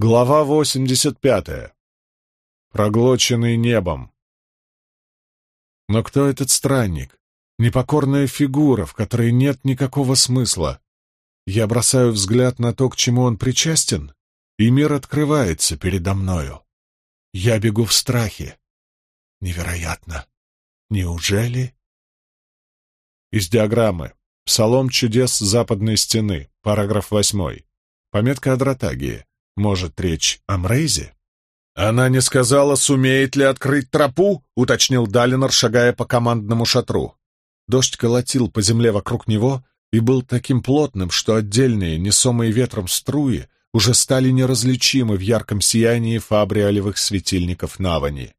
Глава 85. Проглоченный небом. Но кто этот странник? Непокорная фигура, в которой нет никакого смысла. Я бросаю взгляд на то, к чему он причастен, и мир открывается передо мною. Я бегу в страхе. Невероятно. Неужели? Из диаграммы. Псалом чудес западной стены. Параграф восьмой. Пометка о. Может, речь о Мрейзе? «Она не сказала, сумеет ли открыть тропу?» — уточнил Далинор, шагая по командному шатру. Дождь колотил по земле вокруг него и был таким плотным, что отдельные, несомые ветром струи уже стали неразличимы в ярком сиянии фабриалевых светильников Навани.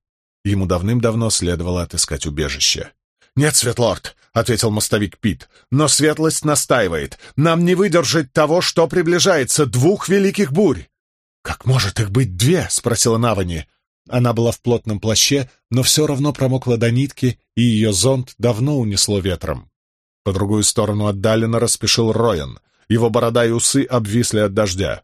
Ему давным-давно следовало отыскать убежище. «Нет, Светлорд!» — ответил мостовик Пит. «Но светлость настаивает. Нам не выдержать того, что приближается, двух великих бурь!» «Как может их быть две?» — спросила Навани. Она была в плотном плаще, но все равно промокла до нитки, и ее зонт давно унесло ветром. По другую сторону отдаленно распешил Роян. Его борода и усы обвисли от дождя.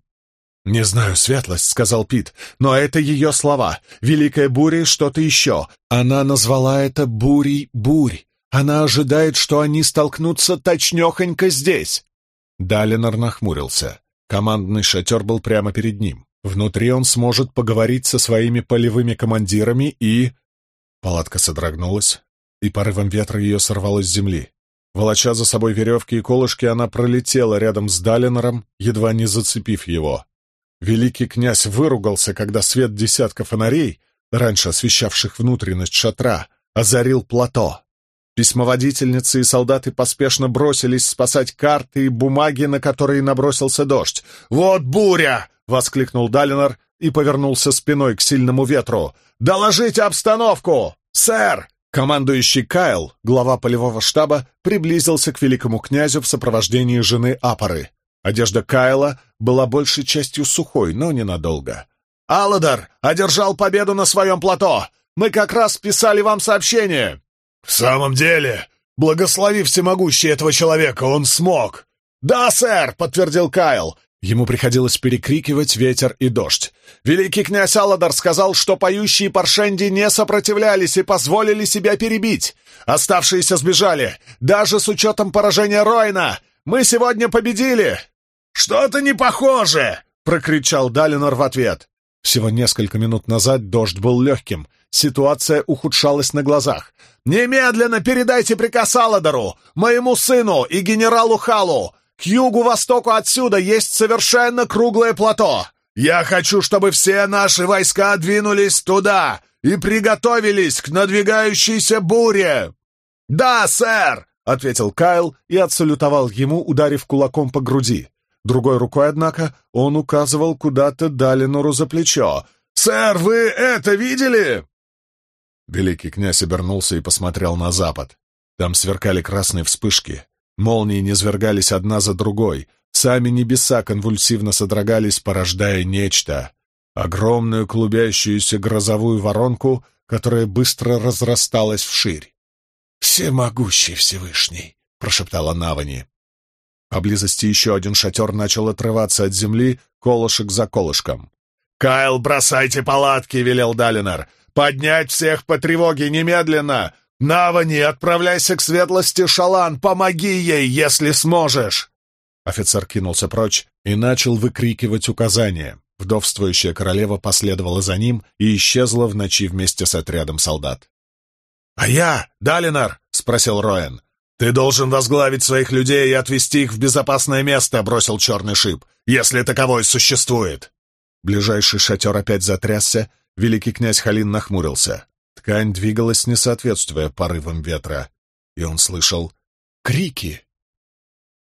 «Не знаю, светлость», — сказал Пит, — «но это ее слова. Великая буря что-то еще. Она назвала это бурей бурь. Она ожидает, что они столкнутся точнехонько здесь». Далинор нахмурился. Командный шатер был прямо перед ним. Внутри он сможет поговорить со своими полевыми командирами и... Палатка содрогнулась, и порывом ветра ее сорвало с земли. Волоча за собой веревки и колышки, она пролетела рядом с Далинором, едва не зацепив его. Великий князь выругался, когда свет десятка фонарей, раньше освещавших внутренность шатра, озарил плато. Письмоводительницы и солдаты поспешно бросились спасать карты и бумаги, на которые набросился дождь. «Вот буря!» — воскликнул Далинор и повернулся спиной к сильному ветру. «Доложите обстановку! Сэр!» Командующий Кайл, глава полевого штаба, приблизился к великому князю в сопровождении жены Апоры. Одежда Кайла была большей частью сухой, но ненадолго. «Алладар одержал победу на своем плато! Мы как раз писали вам сообщение!» «В самом деле, благослови всемогущий этого человека, он смог!» «Да, сэр!» — подтвердил Кайл. Ему приходилось перекрикивать ветер и дождь. Великий князь Алладар сказал, что поющие паршенди не сопротивлялись и позволили себя перебить. Оставшиеся сбежали, даже с учетом поражения Ройна. Мы сегодня победили!» «Что-то не похоже!» — прокричал Далинор в ответ. Всего несколько минут назад дождь был легким, ситуация ухудшалась на глазах. «Немедленно передайте приказ Аладору, моему сыну и генералу Халу! К югу-востоку отсюда есть совершенно круглое плато! Я хочу, чтобы все наши войска двинулись туда и приготовились к надвигающейся буре!» «Да, сэр!» — ответил Кайл и отсалютовал ему, ударив кулаком по груди. Другой рукой, однако, он указывал куда-то Далинору за плечо. «Сэр, вы это видели?» Великий князь обернулся и посмотрел на запад. Там сверкали красные вспышки. Молнии низвергались одна за другой. Сами небеса конвульсивно содрогались, порождая нечто. Огромную клубящуюся грозовую воронку, которая быстро разрасталась вширь. «Всемогущий Всевышний!» — прошептала Навани. Поблизости еще один шатер начал отрываться от земли, колышек за колышком. «Кайл, бросайте палатки!» — велел Далинар. Поднять всех по тревоге немедленно! Навани, отправляйся к светлости Шалан, помоги ей, если сможешь!» Офицер кинулся прочь и начал выкрикивать указания. Вдовствующая королева последовала за ним и исчезла в ночи вместе с отрядом солдат. «А я, Далинар?» — спросил Роэн. «Ты должен возглавить своих людей и отвезти их в безопасное место», — бросил черный шип, «если таковой существует». Ближайший шатер опять затрясся, Великий князь Халин нахмурился. Ткань двигалась, не соответствуя порывам ветра, и он слышал крики.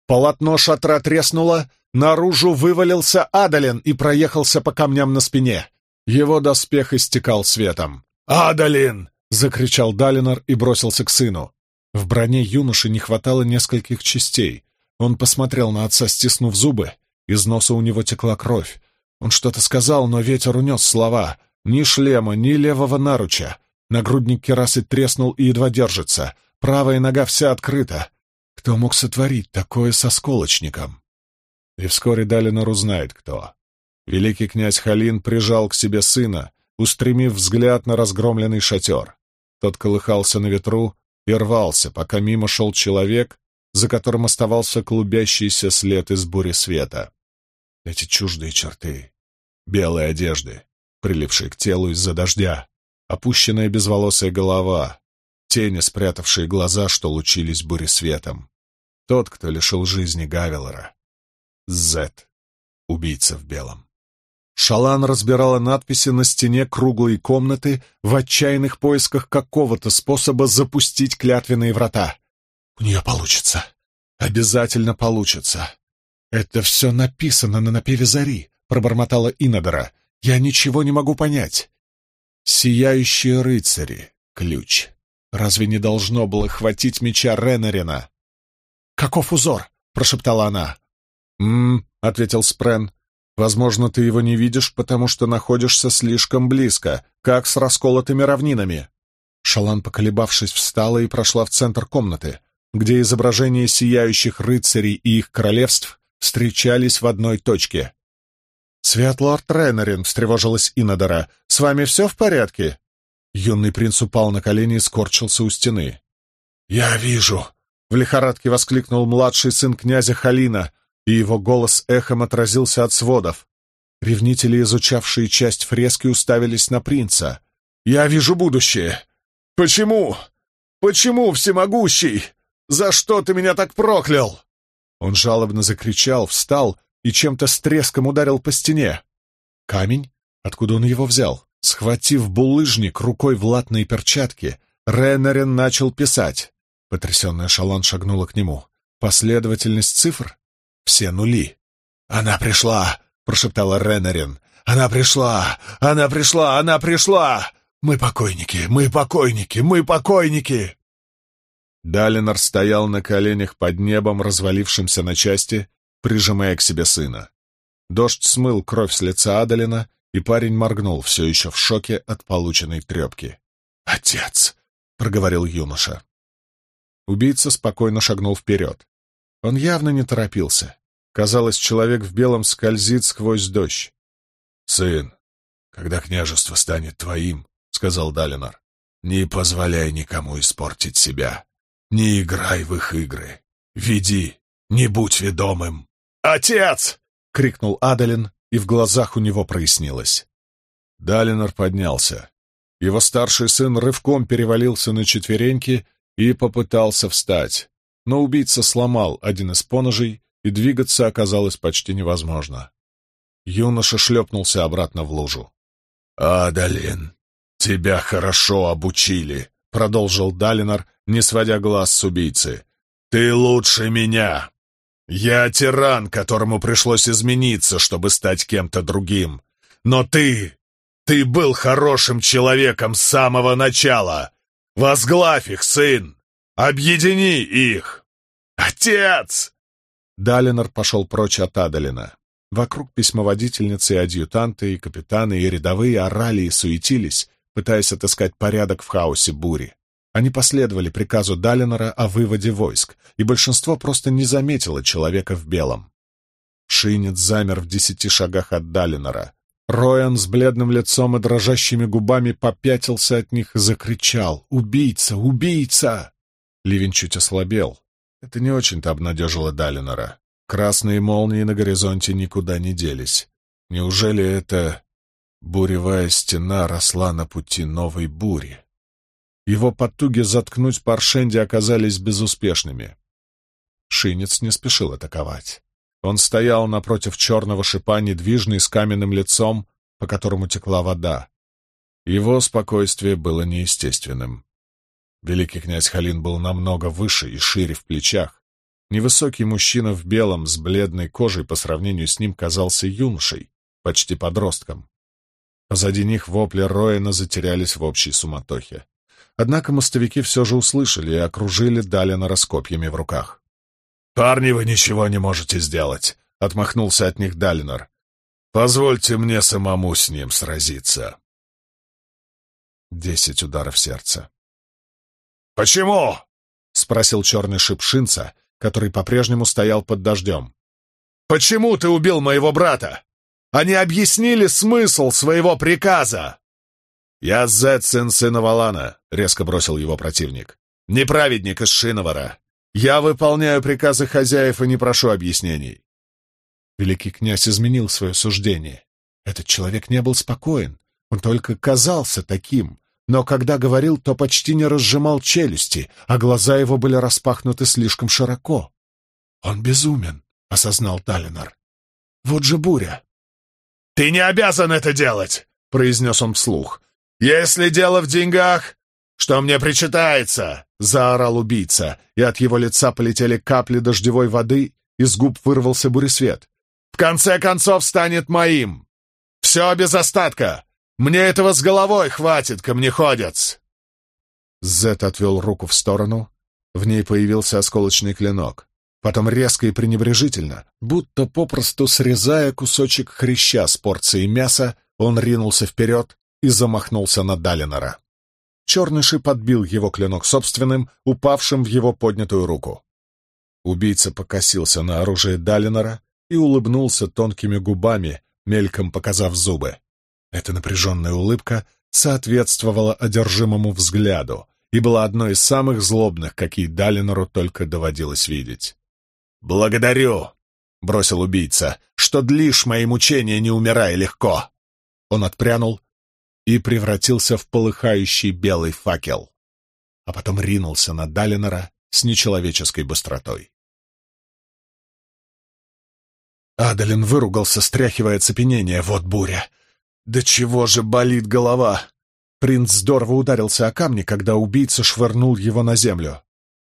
Полотно шатра треснуло, наружу вывалился Адалин и проехался по камням на спине. Его доспех истекал светом. «Адалин!» — закричал Далинор и бросился к сыну. В броне юноши не хватало нескольких частей. Он посмотрел на отца, стиснув зубы. Из носа у него текла кровь. Он что-то сказал, но ветер унес слова. Ни шлема, ни левого наруча. Нагрудник керасы треснул и едва держится. Правая нога вся открыта. Кто мог сотворить такое со сколочником? И вскоре Далинор узнает, кто. Великий князь Халин прижал к себе сына, устремив взгляд на разгромленный шатер. Тот колыхался на ветру и рвался, пока мимо шел человек, за которым оставался клубящийся след из бури света. Эти чуждые черты, белые одежды, прилипшие к телу из-за дождя, опущенная безволосая голова, тени, спрятавшие глаза, что лучились буресветом. Тот, кто лишил жизни Гавелора. Зет, убийца в белом. Шалан разбирала надписи на стене круглой комнаты в отчаянных поисках какого-то способа запустить клятвенные врата. «У нее получится. Обязательно получится. Это все написано на напеве зари», — пробормотала Инодора. «Я ничего не могу понять». «Сияющие рыцари. Ключ. Разве не должно было хватить меча Ренарина?» «Каков узор?» — прошептала она. «М-м», ответил Спрен. «Возможно, ты его не видишь, потому что находишься слишком близко, как с расколотыми равнинами». Шалан, поколебавшись, встала и прошла в центр комнаты, где изображения сияющих рыцарей и их королевств встречались в одной точке. «Светлорд Ренарин», — встревожилась Инодора, — «с вами все в порядке?» Юный принц упал на колени и скорчился у стены. «Я вижу!» — в лихорадке воскликнул младший сын князя Халина, и его голос эхом отразился от сводов. Ревнители, изучавшие часть фрески, уставились на принца. «Я вижу будущее! Почему? Почему, всемогущий? За что ты меня так проклял?» Он жалобно закричал, встал и чем-то с треском ударил по стене. Камень? Откуда он его взял? Схватив булыжник рукой в латные перчатки, Реннерин начал писать. Потрясенная Шалан шагнула к нему. Последовательность цифр? Все нули. «Она пришла!» — прошептала Реннерин. «Она пришла! Она пришла! Она пришла! Мы покойники! Мы покойники! Мы покойники!» Далинор стоял на коленях под небом, развалившимся на части, прижимая к себе сына. Дождь смыл кровь с лица Адалина, и парень моргнул, все еще в шоке от полученной трепки. «Отец!» — проговорил юноша. Убийца спокойно шагнул вперед. Он явно не торопился. Казалось, человек в белом скользит сквозь дождь. «Сын, когда княжество станет твоим, — сказал Далинор, — не позволяй никому испортить себя. Не играй в их игры. Веди, не будь ведомым. «Отец!» — крикнул Адалин, и в глазах у него прояснилось. Далинор поднялся. Его старший сын рывком перевалился на четвереньки и попытался встать, но убийца сломал один из поножей, и двигаться оказалось почти невозможно. Юноша шлепнулся обратно в лужу. «Адалин, тебя хорошо обучили», — продолжил Далинор, не сводя глаз с убийцы. «Ты лучше меня. Я тиран, которому пришлось измениться, чтобы стать кем-то другим. Но ты... Ты был хорошим человеком с самого начала. Возглавь их, сын! Объедини их! Отец!» Далинор пошел прочь от Адалина. Вокруг письмоводительницы и адъютанты, и капитаны, и рядовые орали и суетились, пытаясь отыскать порядок в хаосе бури. Они последовали приказу Далинора о выводе войск, и большинство просто не заметило человека в белом. Шинец замер в десяти шагах от Далинора. Роян с бледным лицом и дрожащими губами попятился от них и закричал «Убийца! Убийца!» Ливень чуть ослабел. Это не очень-то обнадежило Далинора. Красные молнии на горизонте никуда не делись. Неужели это буревая стена росла на пути новой бури? Его потуги заткнуть Паршенди оказались безуспешными. Шинец не спешил атаковать. Он стоял напротив черного шипа, недвижный, с каменным лицом, по которому текла вода. Его спокойствие было неестественным. Великий князь Халин был намного выше и шире в плечах. Невысокий мужчина в белом с бледной кожей по сравнению с ним казался юношей, почти подростком. Позади них вопли Роэна затерялись в общей суматохе. Однако мостовики все же услышали и окружили Далина раскопьями в руках. «Парни, вы ничего не можете сделать», — отмахнулся от них Далинор. «Позвольте мне самому с ним сразиться». Десять ударов сердца. «Почему?» — спросил черный шипшинца, который по-прежнему стоял под дождем. «Почему ты убил моего брата? Они объяснили смысл своего приказа!» «Я Зет, сын сына Валана», — резко бросил его противник. «Не праведник из Шиновара. Я выполняю приказы хозяев и не прошу объяснений». Великий князь изменил свое суждение. Этот человек не был спокоен, он только казался таким, но когда говорил, то почти не разжимал челюсти, а глаза его были распахнуты слишком широко. «Он безумен», — осознал Талинор. «Вот же буря!» «Ты не обязан это делать!» — произнес он вслух. «Если дело в деньгах, что мне причитается!» — заорал убийца, и от его лица полетели капли дождевой воды, из губ вырвался буресвет. «В конце концов станет моим! Все без остатка! Мне этого с головой хватит, камнеходец!» Зет отвел руку в сторону. В ней появился осколочный клинок. Потом резко и пренебрежительно, будто попросту срезая кусочек хряща с порцией мяса, он ринулся вперед и замахнулся на Далинора. Черный шип отбил его клинок собственным, упавшим в его поднятую руку. Убийца покосился на оружие Далинора и улыбнулся тонкими губами, мельком показав зубы. Эта напряженная улыбка соответствовала одержимому взгляду и была одной из самых злобных, какие Далинору только доводилось видеть. «Благодарю!» — бросил убийца, — «что длишь мои мучения, не умирая легко!» Он отпрянул и превратился в полыхающий белый факел, а потом ринулся на Далинора с нечеловеческой быстротой. Адалин выругался, стряхивая цепенение. «Вот буря! «Да чего же болит голова!» Принц здорово ударился о камни, когда убийца швырнул его на землю.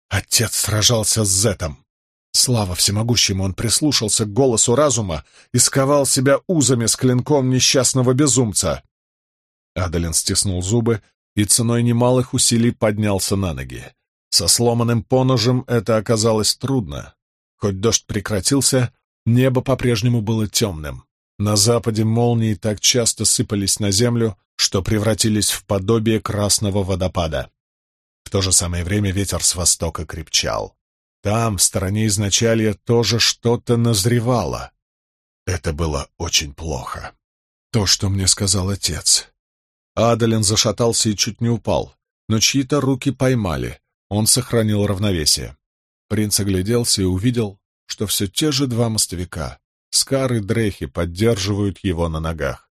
Отец сражался с Зетом. Слава всемогущему, он прислушался к голосу разума и сковал себя узами с клинком несчастного безумца. Адалин стиснул зубы и ценой немалых усилий поднялся на ноги. Со сломанным поножем это оказалось трудно. Хоть дождь прекратился, небо по-прежнему было темным. На западе молнии так часто сыпались на землю, что превратились в подобие красного водопада. В то же самое время ветер с востока крепчал. Там, в стороне изначалья, тоже что-то назревало. Это было очень плохо. То, что мне сказал отец. Адалин зашатался и чуть не упал, но чьи-то руки поймали. Он сохранил равновесие. Принц огляделся и увидел, что все те же два мостовика. Скар и Дрехи поддерживают его на ногах.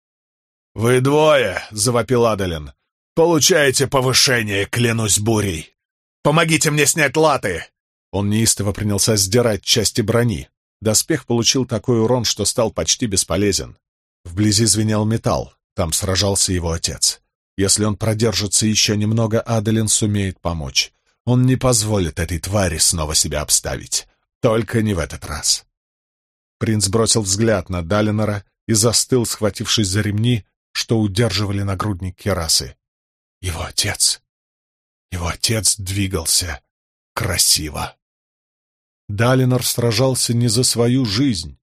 «Вы двое!» — завопил Адалин. «Получаете повышение, клянусь бурей! Помогите мне снять латы!» Он неистово принялся сдирать части брони. Доспех получил такой урон, что стал почти бесполезен. Вблизи звенел металл, там сражался его отец. Если он продержится еще немного, Адалин сумеет помочь. Он не позволит этой твари снова себя обставить. Только не в этот раз. Принц бросил взгляд на Далинора и застыл, схватившись за ремни, что удерживали нагрудник керасы. Его отец... Его отец двигался красиво. Далинор сражался не за свою жизнь.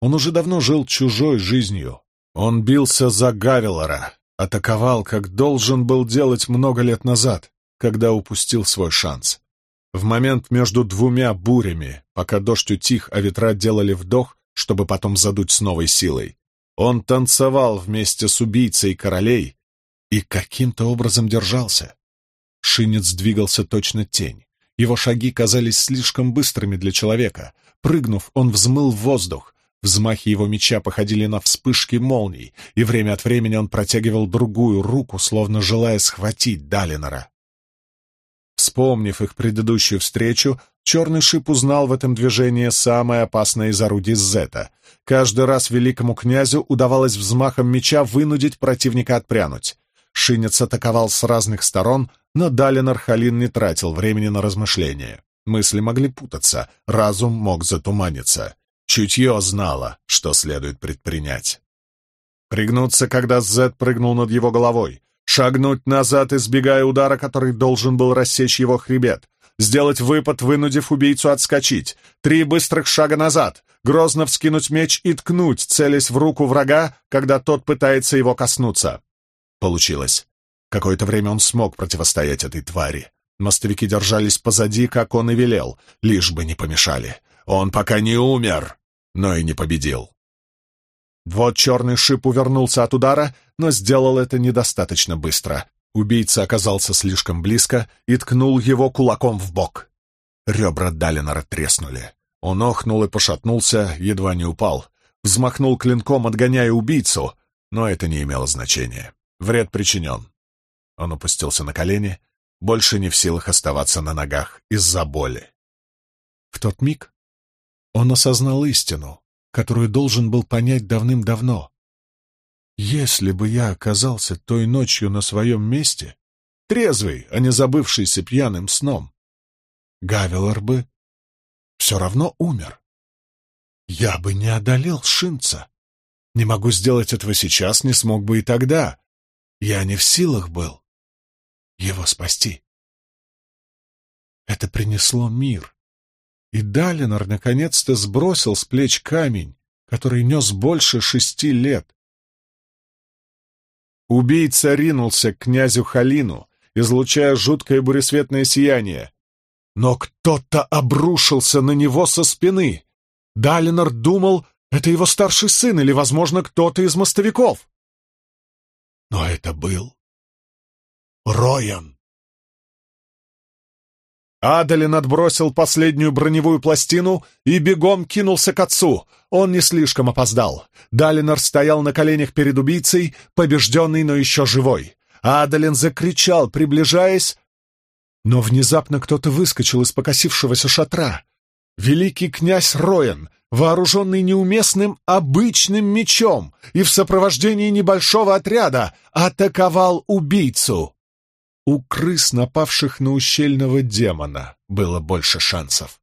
Он уже давно жил чужой жизнью. Он бился за Гавелора, атаковал, как должен был делать много лет назад, когда упустил свой шанс. В момент между двумя бурями, пока дождь утих, а ветра делали вдох, чтобы потом задуть с новой силой. Он танцевал вместе с убийцей королей и каким-то образом держался. Шинец двигался точно тень. Его шаги казались слишком быстрыми для человека. Прыгнув, он взмыл в воздух. Взмахи его меча походили на вспышки молний, и время от времени он протягивал другую руку, словно желая схватить Далинора. Вспомнив их предыдущую встречу, Черный шип узнал в этом движении самое опасное из орудий Зета. Каждый раз великому князю удавалось взмахом меча вынудить противника отпрянуть. Шинец атаковал с разных сторон, но Далин Архалин не тратил времени на размышления. Мысли могли путаться, разум мог затуманиться. Чутье знало, что следует предпринять. Пригнуться, когда Зет прыгнул над его головой. Шагнуть назад, избегая удара, который должен был рассечь его хребет сделать выпад, вынудив убийцу отскочить, три быстрых шага назад, грозно вскинуть меч и ткнуть, целясь в руку врага, когда тот пытается его коснуться. Получилось. Какое-то время он смог противостоять этой твари. Мостовики держались позади, как он и велел, лишь бы не помешали. Он пока не умер, но и не победил. Вот черный шип увернулся от удара, но сделал это недостаточно быстро. Убийца оказался слишком близко и ткнул его кулаком в бок. Ребра Далинора треснули. Он охнул и пошатнулся, едва не упал. Взмахнул клинком, отгоняя убийцу, но это не имело значения. Вред причинен. Он опустился на колени, больше не в силах оставаться на ногах из-за боли. В тот миг он осознал истину, которую должен был понять давным-давно. Если бы я оказался той ночью на своем месте, трезвый, а не забывшийся пьяным сном, Гавелор бы все равно умер. Я бы не одолел Шинца. Не могу сделать этого сейчас, не смог бы и тогда. Я не в силах был его спасти. Это принесло мир. И Далинор наконец-то сбросил с плеч камень, который нес больше шести лет. Убийца ринулся к князю Халину, излучая жуткое буресветное сияние. Но кто-то обрушился на него со спины. Далинор думал, это его старший сын или, возможно, кто-то из мостовиков. Но это был Роян. Адалин отбросил последнюю броневую пластину и бегом кинулся к отцу. Он не слишком опоздал. Далинор стоял на коленях перед убийцей, побежденный, но еще живой. Адалин закричал, приближаясь, но внезапно кто-то выскочил из покосившегося шатра. Великий князь Роен, вооруженный неуместным обычным мечом и в сопровождении небольшого отряда, атаковал убийцу. У крыс, напавших на ущельного демона, было больше шансов.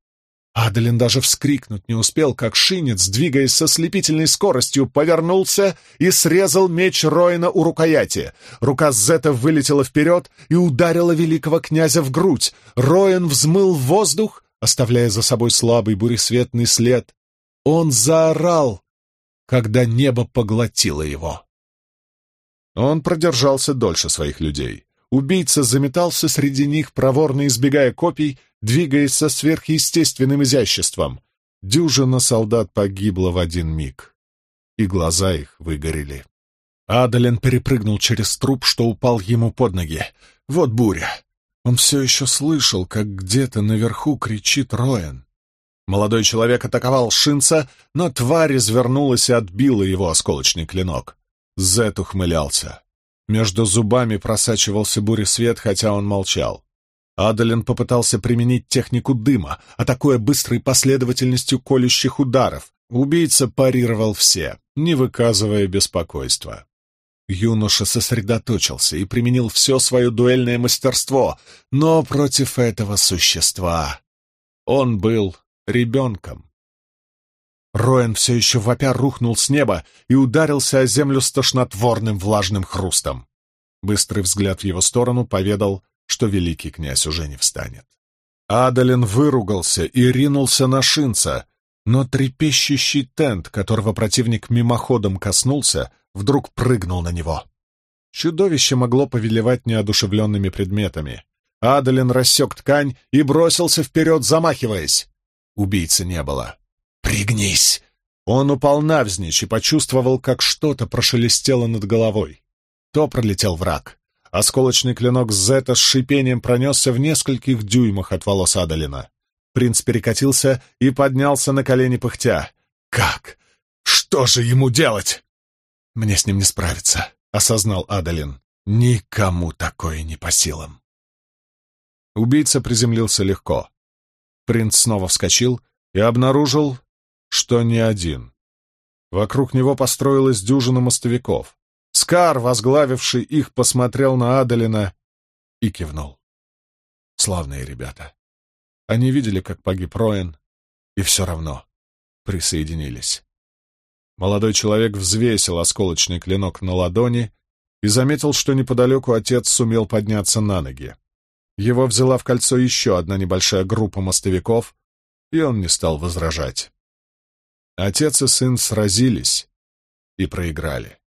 Адалин даже вскрикнуть не успел, как шинец, двигаясь со слепительной скоростью, повернулся и срезал меч Роина у рукояти. Рука Зета вылетела вперед и ударила великого князя в грудь. Роин взмыл воздух, оставляя за собой слабый буресветный след. Он заорал, когда небо поглотило его. Он продержался дольше своих людей. Убийца заметался среди них, проворно избегая копий, двигаясь со сверхъестественным изяществом. Дюжина солдат погибла в один миг, и глаза их выгорели. Адален перепрыгнул через труп, что упал ему под ноги. Вот буря. Он все еще слышал, как где-то наверху кричит Роэн. Молодой человек атаковал Шинца, но тварь извернулась и отбила его осколочный клинок. Зет ухмылялся. Между зубами просачивался буресвет, хотя он молчал. Адалин попытался применить технику дыма, атакуя быстрой последовательностью колющих ударов. Убийца парировал все, не выказывая беспокойства. Юноша сосредоточился и применил все свое дуэльное мастерство, но против этого существа он был ребенком. Роэн все еще вопя рухнул с неба и ударился о землю с тошнотворным влажным хрустом. Быстрый взгляд в его сторону поведал, что великий князь уже не встанет. Адалин выругался и ринулся на шинца, но трепещущий тент, которого противник мимоходом коснулся, вдруг прыгнул на него. Чудовище могло повелевать неодушевленными предметами. Адалин рассек ткань и бросился вперед, замахиваясь. Убийцы не было. «Пригнись!» Он упал навзничь и почувствовал, как что-то прошелестело над головой. То пролетел враг. Осколочный клинок Зета с шипением пронесся в нескольких дюймах от волос Адалина. Принц перекатился и поднялся на колени пыхтя. «Как? Что же ему делать?» «Мне с ним не справиться», — осознал Адалин. «Никому такое не по силам». Убийца приземлился легко. Принц снова вскочил и обнаружил, что не один. Вокруг него построилась дюжина мостовиков. Скар, возглавивший их, посмотрел на Адалина и кивнул. Славные ребята. Они видели, как погиб Роэн, и все равно присоединились. Молодой человек взвесил осколочный клинок на ладони и заметил, что неподалеку отец сумел подняться на ноги. Его взяла в кольцо еще одна небольшая группа мостовиков, и он не стал возражать. Отец и сын сразились и проиграли.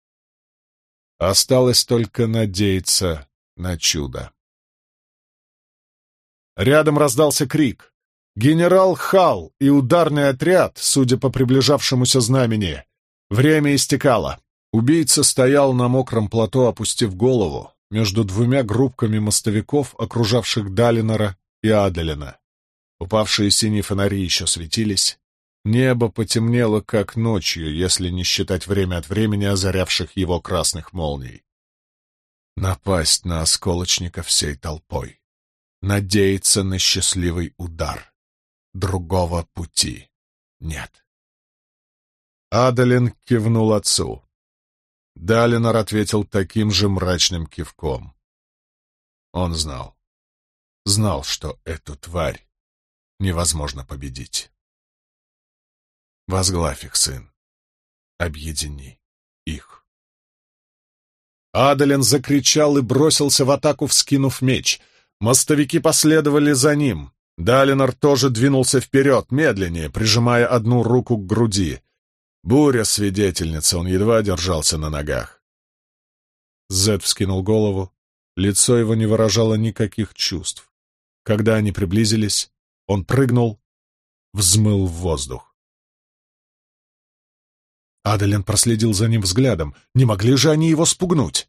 Осталось только надеяться на чудо. Рядом раздался крик. Генерал Хал и ударный отряд, судя по приближавшемуся знамени, Время истекало. Убийца стоял на мокром плато, опустив голову, между двумя группками мостовиков, окружавших Далинора и Аделина. Упавшие синие фонари еще светились. Небо потемнело, как ночью, если не считать время от времени озарявших его красных молний. Напасть на осколочника всей толпой. Надеяться на счастливый удар. Другого пути нет. Адалин кивнул отцу. Далинор ответил таким же мрачным кивком. Он знал. Знал, что эту тварь невозможно победить. Возглавь их, сын. Объедини их. Адалин закричал и бросился в атаку, вскинув меч. Мостовики последовали за ним. Далинор тоже двинулся вперед, медленнее, прижимая одну руку к груди. Буря свидетельница, он едва держался на ногах. Зед вскинул голову. Лицо его не выражало никаких чувств. Когда они приблизились, он прыгнул, взмыл в воздух. Адалин проследил за ним взглядом. Не могли же они его спугнуть?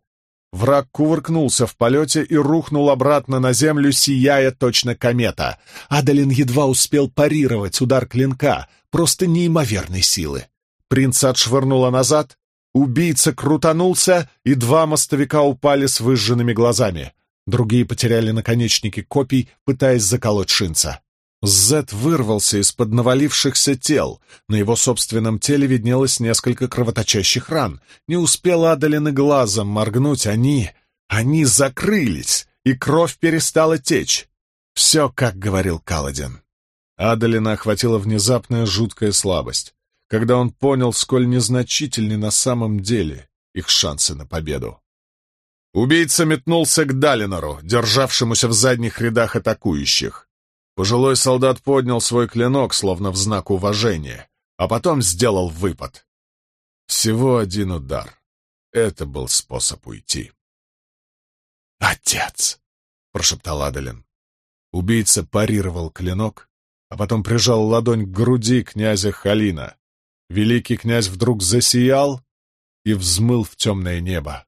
Враг кувыркнулся в полете и рухнул обратно на землю, сияя точно комета. Адалин едва успел парировать удар клинка, просто неимоверной силы. Принца отшвырнуло назад, убийца крутанулся, и два мостовика упали с выжженными глазами. Другие потеряли наконечники копий, пытаясь заколоть шинца. Зет вырвался из-под навалившихся тел. На его собственном теле виднелось несколько кровоточащих ран. Не успел Адалин и глазом моргнуть. Они... они закрылись, и кровь перестала течь. Все, как говорил Каладин. Адалина охватила внезапная жуткая слабость, когда он понял, сколь незначительны на самом деле их шансы на победу. Убийца метнулся к Далинору, державшемуся в задних рядах атакующих. Пожилой солдат поднял свой клинок, словно в знак уважения, а потом сделал выпад. Всего один удар. Это был способ уйти. «Отец!» — прошептал Адалин. Убийца парировал клинок, а потом прижал ладонь к груди князя Халина. Великий князь вдруг засиял и взмыл в темное небо.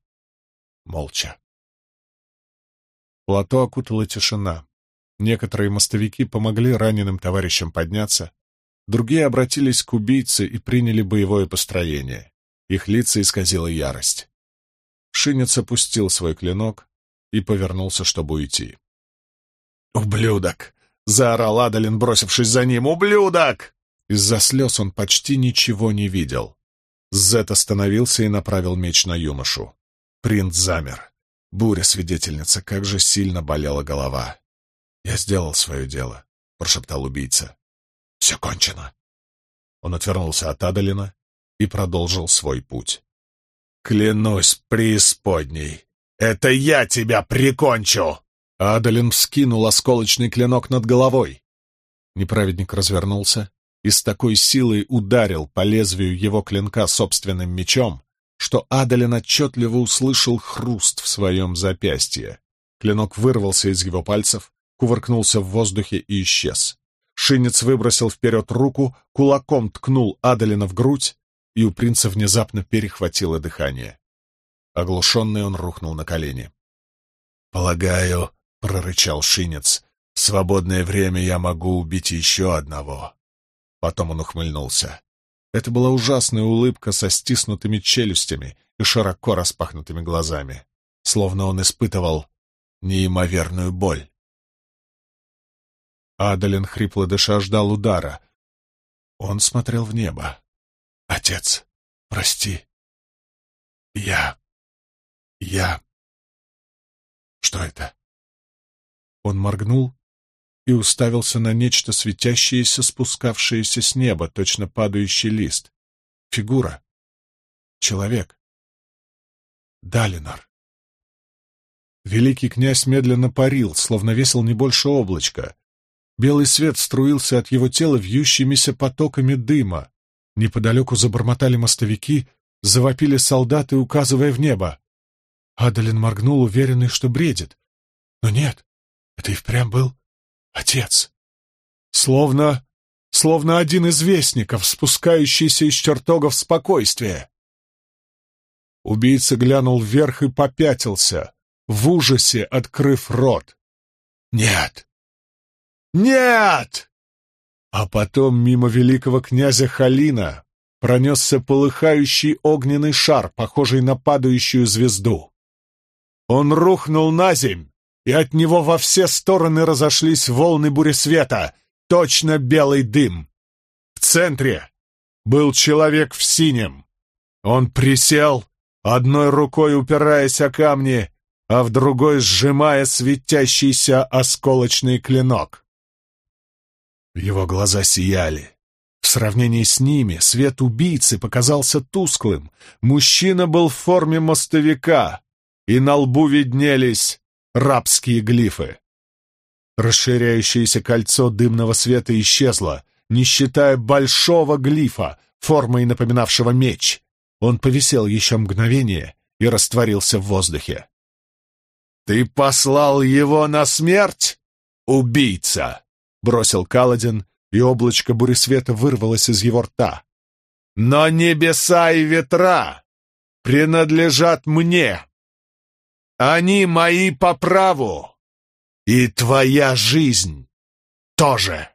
Молча. Плато окутала тишина. Некоторые мостовики помогли раненым товарищам подняться, другие обратились к убийце и приняли боевое построение. Их лица исказила ярость. Шинец опустил свой клинок и повернулся, чтобы уйти. «Ублюдок!» — заорал Адалин, бросившись за ним. «Ублюдок!» Из-за слез он почти ничего не видел. Зет остановился и направил меч на юношу. Принц замер. Буря-свидетельница, как же сильно болела голова. «Я сделал свое дело», — прошептал убийца. «Все кончено». Он отвернулся от Адалина и продолжил свой путь. «Клянусь преисподней, это я тебя прикончу!» Адалин вскинул осколочный клинок над головой. Неправедник развернулся и с такой силой ударил по лезвию его клинка собственным мечом, что Адалин отчетливо услышал хруст в своем запястье. Клинок вырвался из его пальцев, кувыркнулся в воздухе и исчез. Шинец выбросил вперед руку, кулаком ткнул Адалина в грудь, и у принца внезапно перехватило дыхание. Оглушенный он рухнул на колени. «Полагаю», — прорычал Шинец, — «в свободное время я могу убить еще одного». Потом он ухмыльнулся. Это была ужасная улыбка со стиснутыми челюстями и широко распахнутыми глазами, словно он испытывал неимоверную боль. Адалин, хрипло дыша, ждал удара. Он смотрел в небо. «Отец, прости. Я... я... Что это?» Он моргнул и уставился на нечто светящееся, спускавшееся с неба, точно падающий лист. Фигура. Человек. Далинор. Великий князь медленно парил, словно весил не больше облачка. Белый свет струился от его тела вьющимися потоками дыма. Неподалеку забормотали мостовики, завопили солдаты, указывая в небо. Адалин моргнул, уверенный, что бредит. Но нет, это и впрямь был отец. Словно... словно один из вестников, спускающийся из чертогов спокойствия. Убийца глянул вверх и попятился, в ужасе открыв рот. «Нет! Нет!» А потом мимо великого князя Халина пронесся полыхающий огненный шар, похожий на падающую звезду. Он рухнул на земь, и от него во все стороны разошлись волны буресвета, точно белый дым. В центре был человек в синем. Он присел, одной рукой упираясь о камни, а в другой сжимая светящийся осколочный клинок. Его глаза сияли. В сравнении с ними свет убийцы показался тусклым. Мужчина был в форме мостовика, и на лбу виднелись рабские глифы. Расширяющееся кольцо дымного света исчезло, не считая большого глифа, формой напоминавшего меч. Он повисел еще мгновение и растворился в воздухе. «Ты послал его на смерть, убийца!» — бросил Каладин, и облачко буресвета вырвалось из его рта. «Но небеса и ветра принадлежат мне. Они мои по праву, и твоя жизнь тоже!»